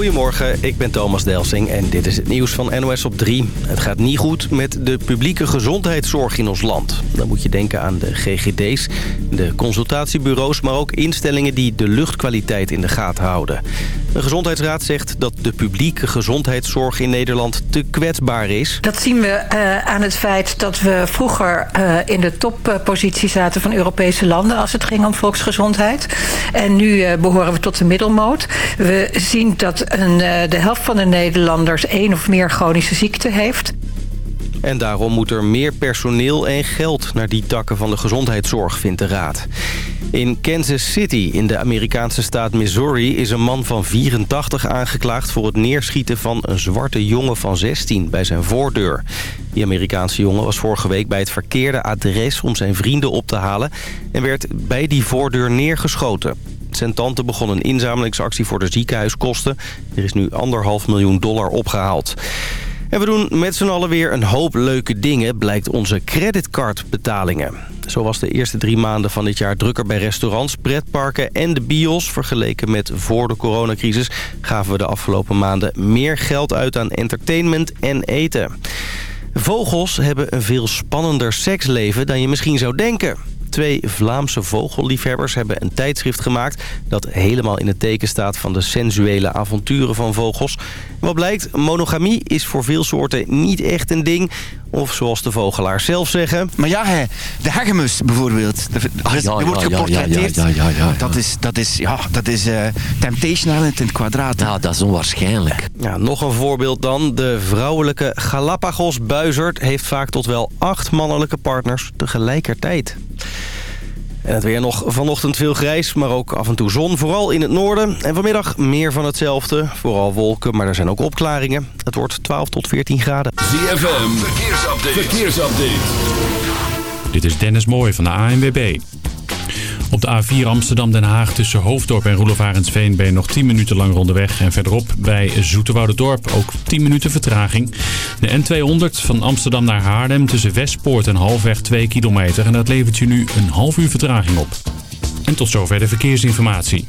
Goedemorgen, ik ben Thomas Delsing en dit is het nieuws van NOS op 3. Het gaat niet goed met de publieke gezondheidszorg in ons land. Dan moet je denken aan de GGD's, de consultatiebureaus... maar ook instellingen die de luchtkwaliteit in de gaten houden. De Gezondheidsraad zegt dat de publieke gezondheidszorg in Nederland te kwetsbaar is. Dat zien we uh, aan het feit dat we vroeger uh, in de toppositie zaten van Europese landen... als het ging om volksgezondheid. En nu uh, behoren we tot de middelmoot. We zien dat een, de helft van de Nederlanders één of meer chronische ziekte heeft. En daarom moet er meer personeel en geld naar die takken van de gezondheidszorg, vindt de raad. In Kansas City, in de Amerikaanse staat Missouri... is een man van 84 aangeklaagd voor het neerschieten van een zwarte jongen van 16 bij zijn voordeur. Die Amerikaanse jongen was vorige week bij het verkeerde adres om zijn vrienden op te halen... en werd bij die voordeur neergeschoten. Zijn tante begon een inzamelingsactie voor de ziekenhuiskosten. Er is nu anderhalf miljoen dollar opgehaald. En we doen met z'n allen weer een hoop leuke dingen, blijkt onze creditcardbetalingen. Zo was de eerste drie maanden van dit jaar drukker bij restaurants, pretparken en de bios. Vergeleken met voor de coronacrisis gaven we de afgelopen maanden meer geld uit aan entertainment en eten. Vogels hebben een veel spannender seksleven dan je misschien zou denken. Twee Vlaamse vogelliefhebbers hebben een tijdschrift gemaakt... dat helemaal in het teken staat van de sensuele avonturen van vogels. Wat blijkt, monogamie is voor veel soorten niet echt een ding... Of zoals de vogelaars zelf zeggen. Maar ja, hè, de hegemus bijvoorbeeld. Er ja, wordt geportretteerd. Ja, ja, ja, dat is, dat is, ja, dat is uh, Temptation Island in het kwadraat. Ja, dat is onwaarschijnlijk. Ja, nog een voorbeeld dan. De vrouwelijke Galapagos-buizerd heeft vaak tot wel acht mannelijke partners tegelijkertijd. En het weer nog vanochtend veel grijs, maar ook af en toe zon. Vooral in het noorden. En vanmiddag meer van hetzelfde. Vooral wolken, maar er zijn ook opklaringen. Het wordt 12 tot 14 graden. ZFM, verkeersupdate. verkeersupdate. Dit is Dennis Mooij van de ANWB. Op de A4 Amsterdam-Den Haag tussen Hoofddorp en Roelofarensveen ben je nog 10 minuten lang rondeweg. En verderop bij Dorp ook 10 minuten vertraging. De N200 van Amsterdam naar Haarlem tussen Westpoort en halfweg 2 kilometer. En dat levert je nu een half uur vertraging op. En tot zover de verkeersinformatie.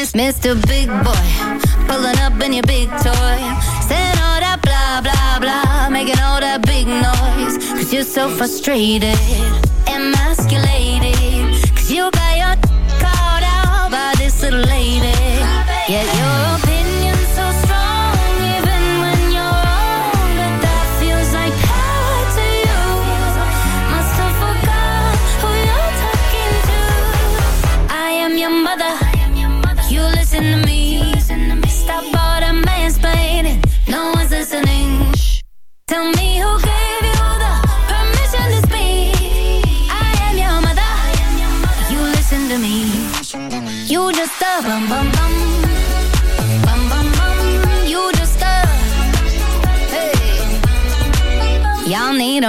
honest, Mr. Big Boy. Pulling up in your big toy. Saying all that blah, blah, blah. Making all that big noise. Cause you're so frustrated, emasculated. Cause you got your caught out by this little lady. Yeah, you're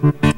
Mm-hmm.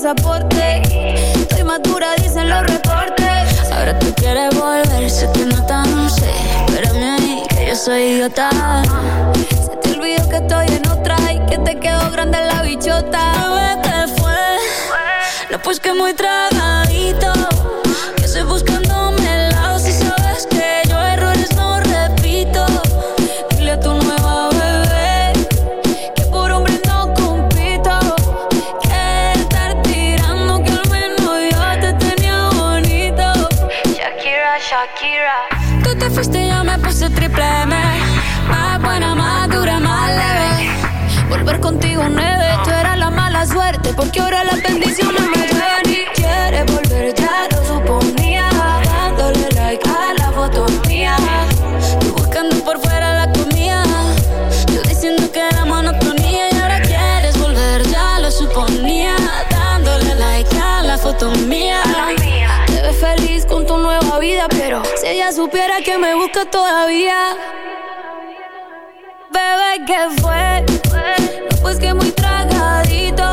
pasaporte. Estoy madura, dicen los reportes. Ahora tú quieres volver, sé que no tan sé. Espérame ahí, que yo soy idiota. Se te olvidó que estoy en otra y que te quedó grande la bichota. Bebé, ¿qué fue? No, pues que muy tragadito. Contigo nueve, tú eras la mala suerte. Porque ahora las bendiciones me llueven y quieres volver, ya lo suponía. Dándole like a la foto mía. Tú buscando por fuera la comida. Yo diciendo que era monotonía. Y ahora quieres volver, ya lo suponía. Dándole like a la foto mía. Te ves feliz con tu nueva vida, pero si ella supiera que me busca todavía. Bebé, ¿qué fue? Pues que muy tragadito.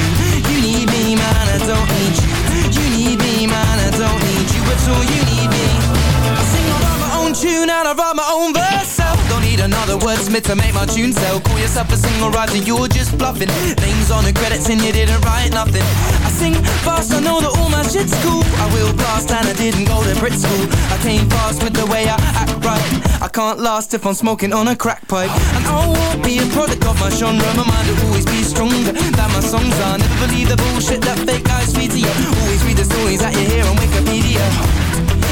need you. You need me, man, I don't need you at all. You need me. I sing, I write my own tune and I write my own verse. Don't need another wordsmith to make my tune sell. Call yourself a single writer, you're just bluffing. Names on the credits and you didn't write nothing. Sing fast, I know that all my shit's cool. I will blast and I didn't go to Brit school. I came fast with the way I act right. I can't last if I'm smoking on a crack pipe. And I won't be a product of my genre. My mind will always be stronger than my songs are. Never believe the bullshit that fake guys feed to you. Always read the stories that you hear on Wikipedia.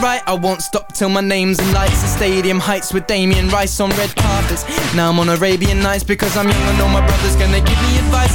right I won't stop till my name's in lights. The stadium heights with Damien Rice on red carpets. Now I'm on Arabian Nights because I'm young I know my brother's gonna give me advice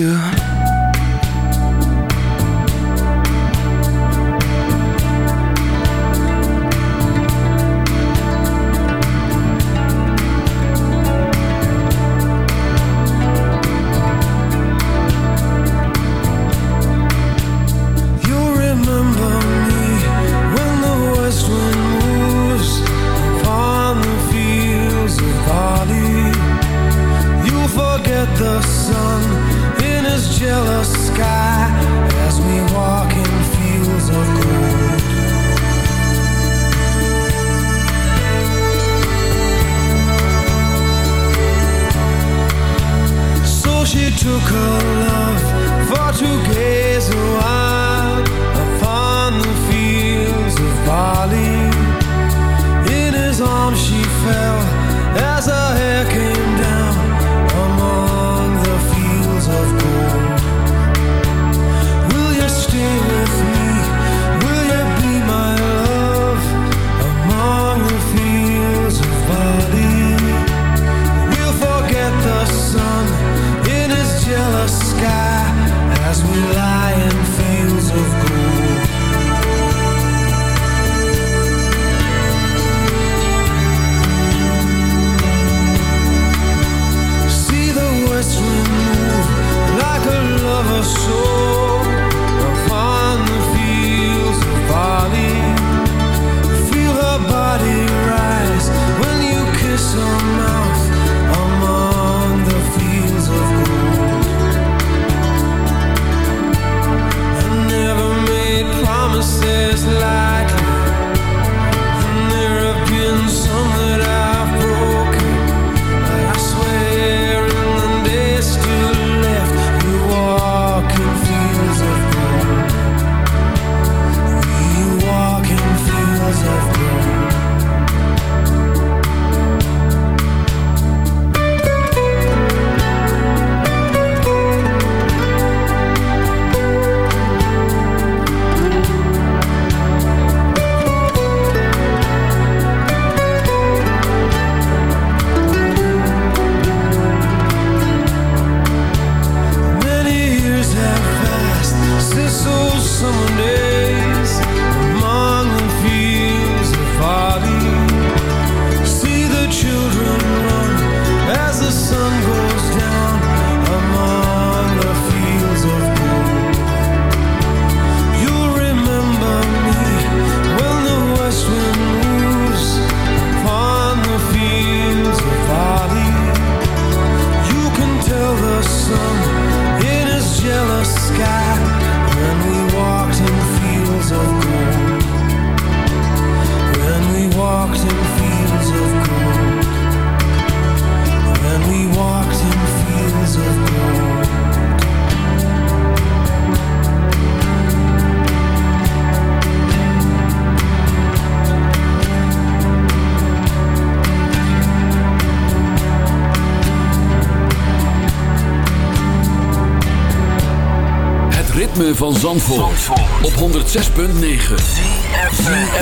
ritme van Zandvoort, op 106.9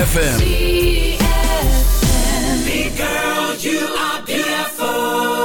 FM. Big girl, you are beautiful.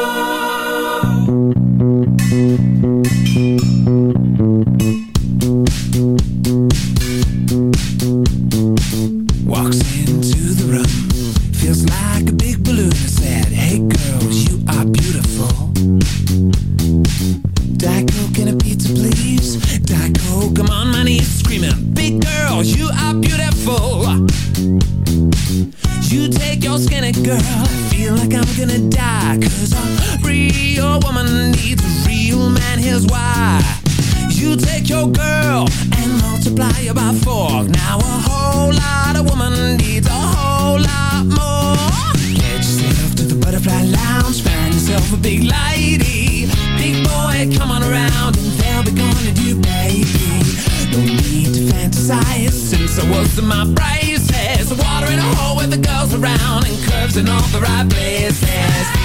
My braces. Water in a hole with the girls around and curves in all the right places.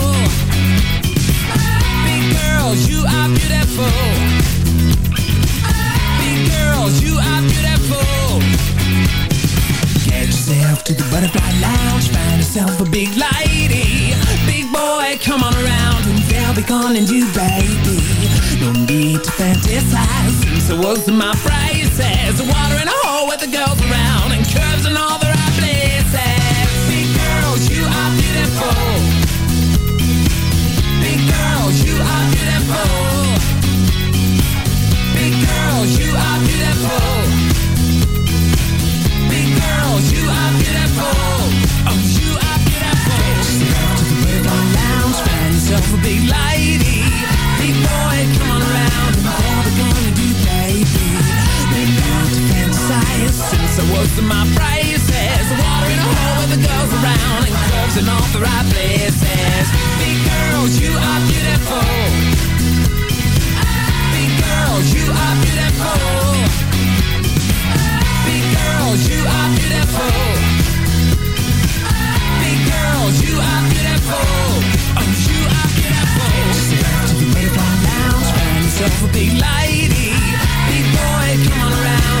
Girls, you are beautiful. Big girls, you are beautiful. Get yourself to the butterfly lounge, find yourself a big lady. Big boy, come on around and they'll be calling you baby. No need to fantasize was in my braces. Water in a hole with the girls around fantasize what's my braces. Water in a hole with the girls around and curves in all the right places. Big girls, you are beautiful. Big girls, you are beautiful. Big girls, you are beautiful. Big girls, you are beautiful. Oh, you are beautiful. Get yourself to the Mayflower Lounge, find yourself a big lady. Big boy, come on around